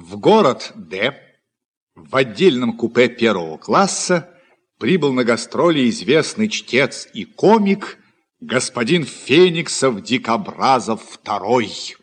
В город Д в отдельном купе первого класса прибыл на гастроли известный чтец и комик господин Фениксов Дикобразов II.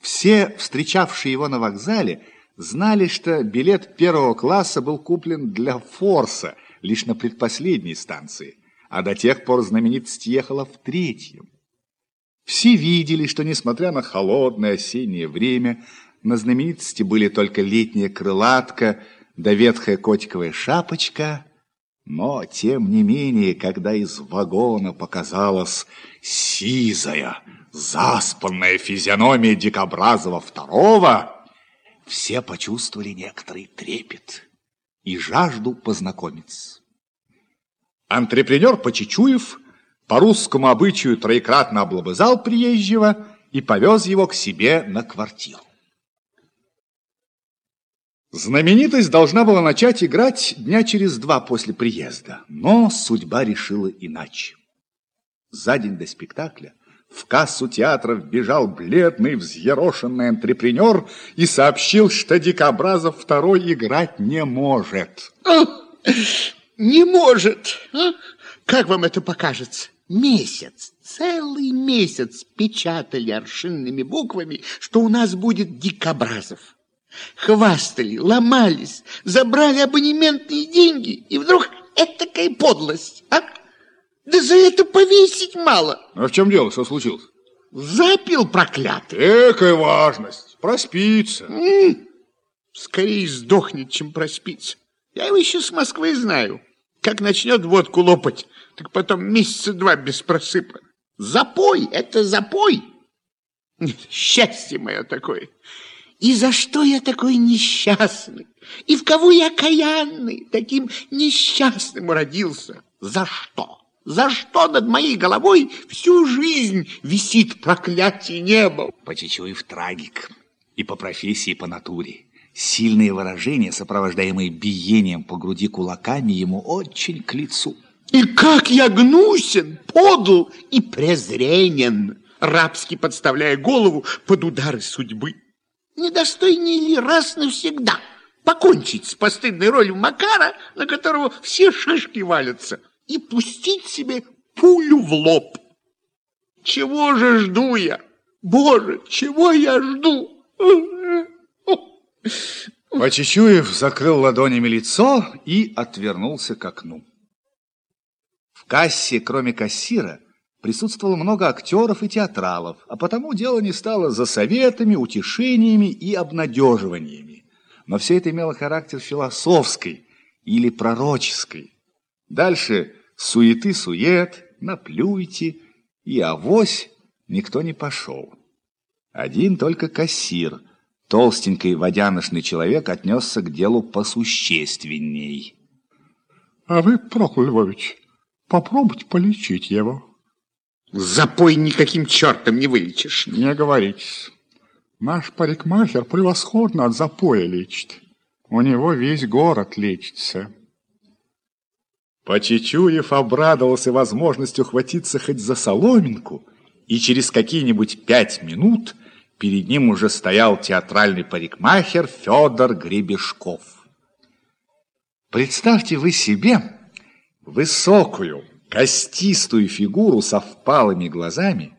Все, встречавшие его на вокзале, знали, что билет первого класса был куплен для Форса лишь на предпоследней станции, а до тех пор знаменитость ехала в третьем. Все видели, что, несмотря на холодное осеннее время, на знаменитости были только летняя крылатка да ветхая котиковая шапочка, но, тем не менее, когда из вагона показалась сизая, заспанная физиономия Дикобразова второго, все почувствовали некоторый трепет и жажду познакомиться. Антрепренер Почечуев по русскому обычаю троекратно облобызал приезжего и повез его к себе на квартиру. Знаменитость должна была начать играть дня через два после приезда, но судьба решила иначе. За день до спектакля в кассу театра вбежал бледный, взъерошенный антрепренер и сообщил, что Дикобразов второй играть не может. Не может? А? Как вам это покажется? Месяц, целый месяц печатали аршинными буквами, что у нас будет Дикобразов. Хвастали, ломались, забрали абонементные деньги, и вдруг этакая подлость, а? Да за это повесить мало. А в чем дело? Что случилось? Запил проклятый. Экая важность. Проспится. М -м, скорее сдохнет, чем проспится. Я его еще с Москвы знаю. Как начнет водку лопать, так потом месяца два без просыпа. Запой, это запой. Счастье мое такое. И за что я такой несчастный? И в кого я каянный, таким несчастным родился? За что? За что над моей головой всю жизнь висит проклятие неба? Почечуев трагик. И по профессии, и по натуре. Сильные выражения, сопровождаемые биением по груди кулаками, ему очень к лицу. И как я гнусен, подл и презренен, рабски подставляя голову под удары судьбы. Недостойнее ли раз навсегда покончить с постыдной ролью Макара, на которого все шишки валятся, и пустить себе пулю в лоб? Чего же жду я? Боже, чего я жду? Почечуев закрыл ладонями лицо и отвернулся к окну. В кассе, кроме кассира, присутствовало много актеров и театралов, а потому дело не стало за советами, утешениями и обнадеживаниями. Но все это имело характер философской или пророческой. Дальше суеты-сует, наплюйте, и авось никто не пошел. Один только кассир – толстенький водяношный человек отнесся к делу посущественней. А вы, Прокол Львович, попробуйте полечить его. Запой никаким чертом не вылечишь. Не говорите. Наш парикмахер превосходно от запоя лечит. У него весь город лечится. Почечуев обрадовался возможностью хватиться хоть за соломинку, и через какие-нибудь пять минут Перед ним уже стоял театральный парикмахер Федор Гребешков. Представьте вы себе высокую, костистую фигуру со впалыми глазами,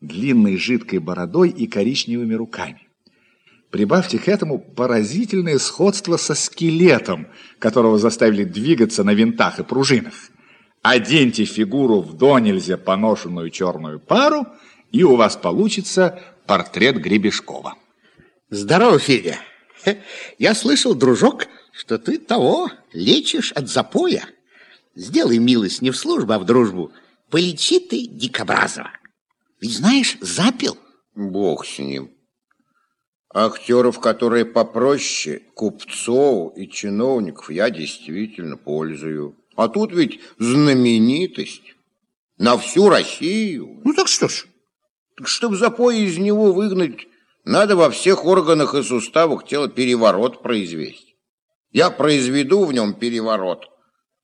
длинной жидкой бородой и коричневыми руками. Прибавьте к этому поразительное сходство со скелетом, которого заставили двигаться на винтах и пружинах. Оденьте фигуру в до нельзя поношенную черную пару, и у вас получится портрет Гребешкова. Здорово, Федя. Я слышал, дружок, что ты того лечишь от запоя. Сделай милость не в службу, а в дружбу. Полечи ты Дикобразова. Ведь знаешь, запил. Бог с ним. Актеров, которые попроще, купцов и чиновников, я действительно пользую. А тут ведь знаменитость на всю Россию. Ну так что ж, чтобы запой из него выгнать, надо во всех органах и суставах тела переворот произвести. Я произведу в нем переворот,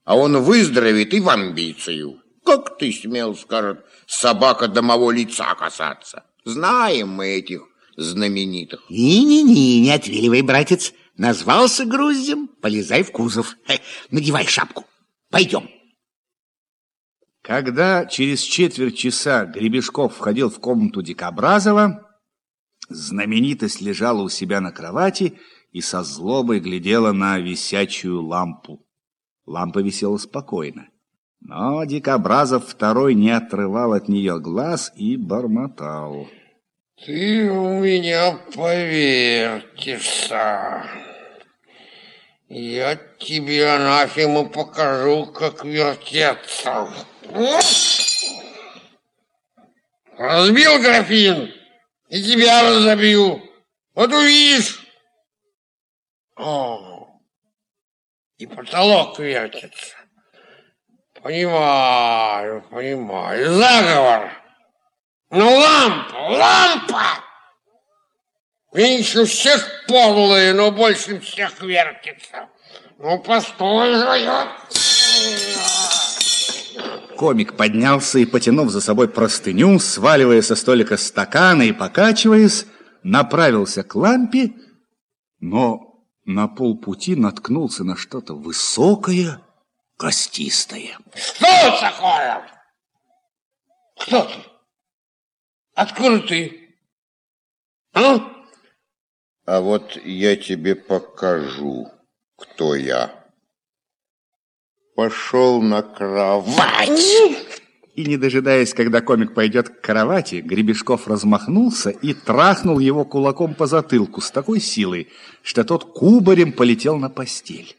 а он выздоровеет и в амбицию. Как ты смел, скажет, собака домового лица касаться? Знаем мы этих знаменитых. Не-не-не, не отвеливай, братец. Назвался груздем, полезай в кузов. Э, надевай шапку. Пойдем. Когда через четверть часа Гребешков входил в комнату Дикобразова, знаменитость лежала у себя на кровати и со злобой глядела на висячую лампу. Лампа висела спокойно. Но Дикобразов второй не отрывал от нее глаз и бормотал. Ты у меня повертишься. Я тебе, анафема, покажу, как вертеться. Разбил графин, и тебя разобью. Вот увидишь. О, и потолок вертится. Понимаю, понимаю. Заговор. Ну, лампа, лампа! Меньше всех подлые, но больше всех вертится. Ну, постой же. Комик поднялся и, потянув за собой простыню, сваливая со столика стаканы и покачиваясь, направился к лампе, но на полпути наткнулся на что-то высокое, костистое. Что это такое? Кто ты? Откуда ты? А? А вот я тебе покажу, кто я. Пошел на кровать. И, не дожидаясь, когда комик пойдет к кровати, Гребешков размахнулся и трахнул его кулаком по затылку с такой силой, что тот кубарем полетел на постель.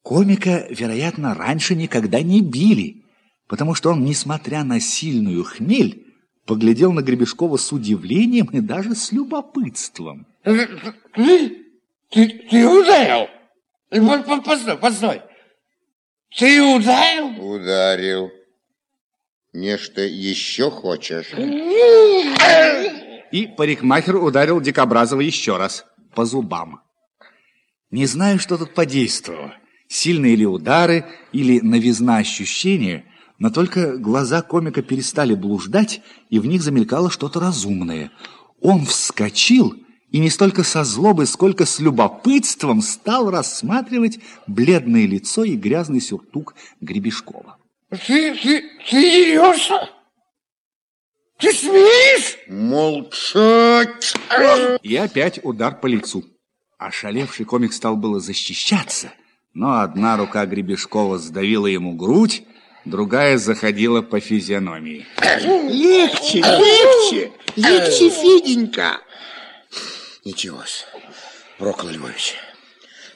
Комика, вероятно, раньше никогда не били, потому что он, несмотря на сильную хмель, поглядел на Гребешкова с удивлением и даже с любопытством. Ты, ты, ты ударил? Постой, постой. Ты ударил? Ударил. Нечто еще хочешь? И парикмахер ударил Дикобразова еще раз по зубам. Не знаю, что тут подействовало. Сильные ли удары или новизна ощущения – но только глаза комика перестали блуждать, и в них замелькало что-то разумное. Он вскочил и не столько со злобой, сколько с любопытством стал рассматривать бледное лицо и грязный сюртук Гребешкова. Ты, ты, ты дерешься? Ты смеешь? Молчать! И опять удар по лицу. Ошалевший комик стал было защищаться, но одна рука Гребешкова сдавила ему грудь, другая заходила по физиономии. Легче, легче, легче, Феденька. Ничего-с, Прокол Львович,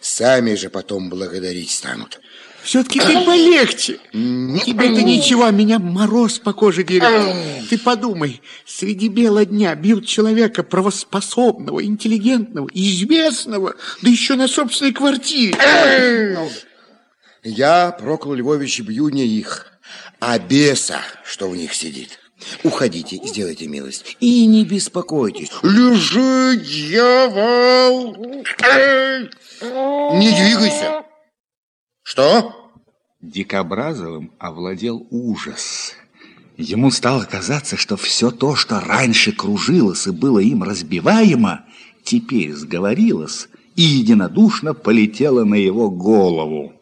сами же потом благодарить станут. Все-таки ты полегче. Тебе-то ничего, а меня мороз по коже дерет. Ты подумай, среди бела дня бьют человека правоспособного, интеллигентного, известного, да еще на собственной квартире. Я, Прокол Львович, бью не их, а беса, что в них сидит. Уходите, сделайте милость. И не беспокойтесь. Лежи, дьявол! Не двигайся. Что? Дикобразовым овладел ужас. Ему стало казаться, что все то, что раньше кружилось и было им разбиваемо, теперь сговорилось и единодушно полетело на его голову.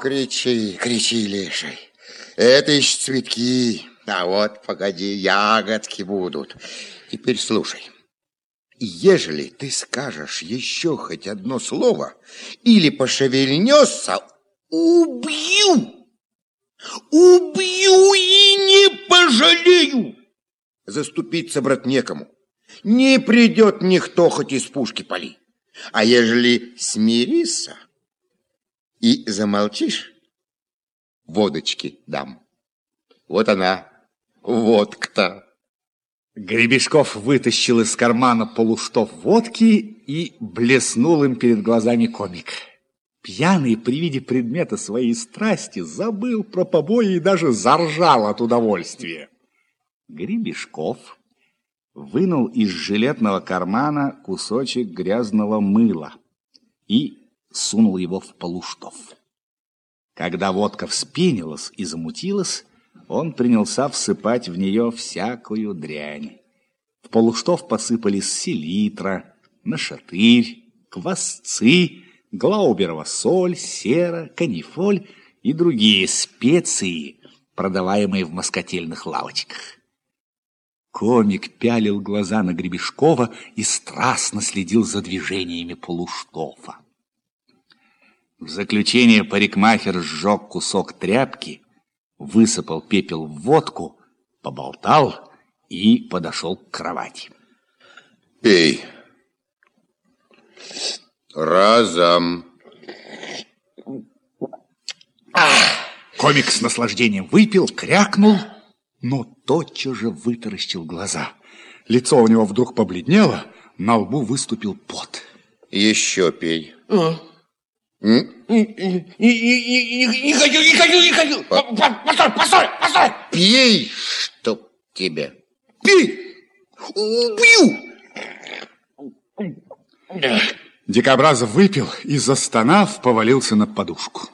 Кричи, кричи, леший. Это еще цветки, а вот, погоди, ягодки будут. Теперь слушай. Ежели ты скажешь еще хоть одно слово или пошевельнешься, убью! Убью и не пожалею. Заступиться, брат, некому. Не придет никто, хоть из пушки пали. А ежели смириться и замолчишь, водочки дам. Вот она, водка-то. Гребешков вытащил из кармана полуштов водки и блеснул им перед глазами комик. Пьяный при виде предмета своей страсти забыл про побои и даже заржал от удовольствия. Гребешков вынул из жилетного кармана кусочек грязного мыла и сунул его в полуштов. Когда водка вспенилась и замутилась, он принялся всыпать в нее всякую дрянь. В полуштов посыпались селитра, нашатырь, квасцы, глауберова соль, сера, канифоль и другие специи, продаваемые в москотельных лавочках. Комик пялил глаза на Гребешкова и страстно следил за движениями полуштофа. В заключение парикмахер сжег кусок тряпки, высыпал пепел в водку, поболтал и подошел к кровати. Пей. Разом. Комик с наслаждением выпил, крякнул, но тотчас же вытаращил глаза. Лицо у него вдруг побледнело, на лбу выступил пот. Еще пей. А. Не, не, не, не, хочу, не хочу, не хочу. По- по- Постой, постой, постой. Пей, чтоб тебя. Пей! Пью! Дикобразов выпил и, застонав, повалился на подушку.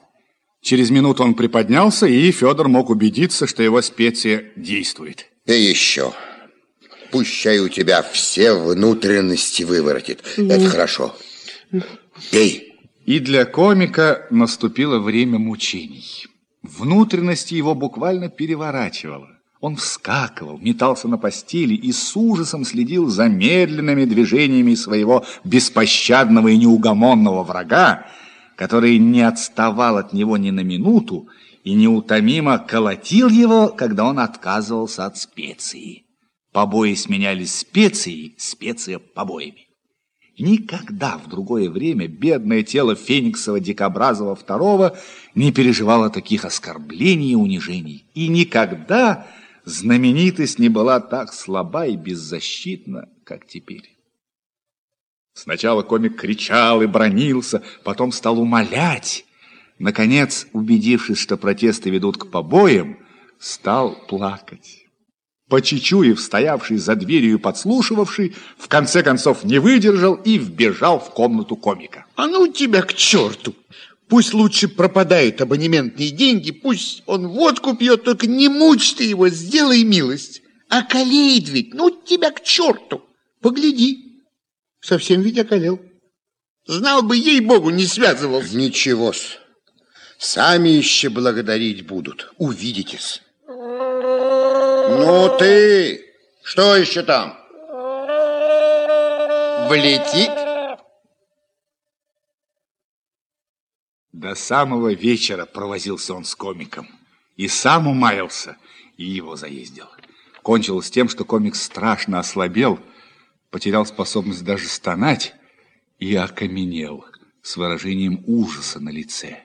Через минуту он приподнялся, и Федор мог убедиться, что его специя действует. Пей еще. Пущай у тебя все внутренности выворотит. Это хорошо. Пей. И для комика наступило время мучений. Внутренности его буквально переворачивало. Он вскакивал, метался на постели и с ужасом следил за медленными движениями своего беспощадного и неугомонного врага, который не отставал от него ни на минуту и неутомимо колотил его, когда он отказывался от специи. Побои сменялись специей, специя побоями. Никогда в другое время бедное тело Фениксова Дикобразова II не переживало таких оскорблений и унижений. И никогда знаменитость не была так слаба и беззащитна, как теперь. Сначала комик кричал и бронился, потом стал умолять. Наконец, убедившись, что протесты ведут к побоям, стал плакать. Почечуев, стоявший за дверью и подслушивавший, в конце концов не выдержал и вбежал в комнату комика. А ну тебя к черту! Пусть лучше пропадают абонементные деньги, пусть он водку пьет, только не мучь ты его, сделай милость. Околеет ведь, ну тебя к черту! Погляди, совсем ведь околел. Знал бы, ей-богу, не связывался. Ничего-с. Сами еще благодарить будут. Увидитесь. Ну ты, что еще там? Влетит? До самого вечера провозился он с комиком. И сам умаялся, и его заездил. Кончилось тем, что комик страшно ослабел, потерял способность даже стонать и окаменел с выражением ужаса на лице.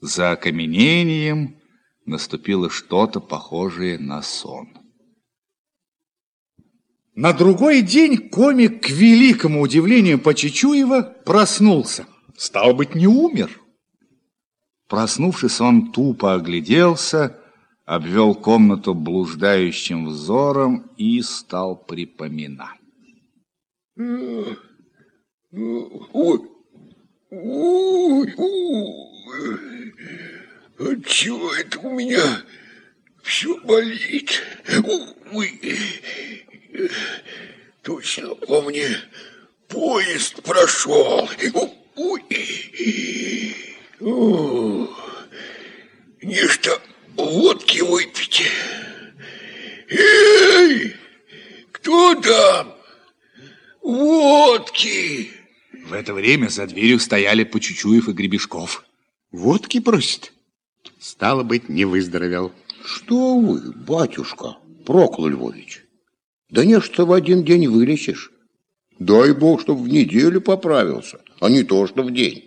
За окаменением наступило что-то похожее на сон. На другой день комик, к великому удивлению Почечуева, проснулся. Стал быть, не умер. Проснувшись, он тупо огляделся, обвел комнату блуждающим взором и стал припоминать. Ой, ой, ой. Отчего это у меня все болит? Ой. Точно по мне поезд прошел. Ой. О, Нечто водки выпить. Эй, кто там? Водки. В это время за дверью стояли Почучуев и Гребешков. Водки просит. Стало быть, не выздоровел. Что вы, батюшка, Прокол Львович? Да не что в один день вылечишь. Дай бог, чтоб в неделю поправился, а не то, что в день.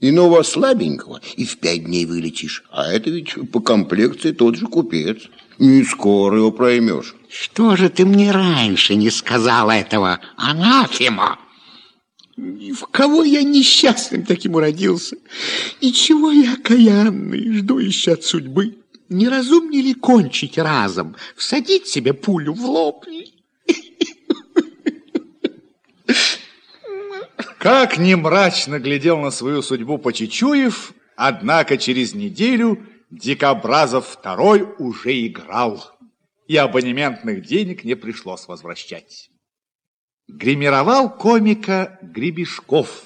Иного слабенького и в пять дней вылечишь. А это ведь по комплекции тот же купец. Не скоро его проймешь. Что же ты мне раньше не сказала этого, анафема? В кого я несчастным таким уродился? И чего я окаянный, жду еще от судьбы? Не разумнее ли кончить разом, всадить себе пулю в лоб? Как ни мрачно глядел на свою судьбу Почечуев, однако через неделю Дикобразов второй уже играл, и абонементных денег не пришлось возвращать. Гримировал комика Гребешков,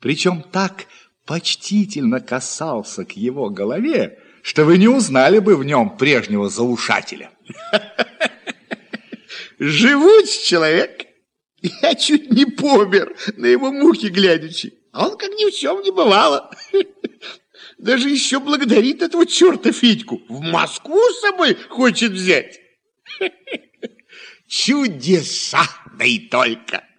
причем так почтительно касался к его голове, что вы не узнали бы в нем прежнего заушателя. Живучий человек. Я чуть не помер на его мухи глядячи. А он как ни в чем не бывало. Даже еще благодарит этого черта Федьку. В Москву с собой хочет взять. Чудеса, да и только.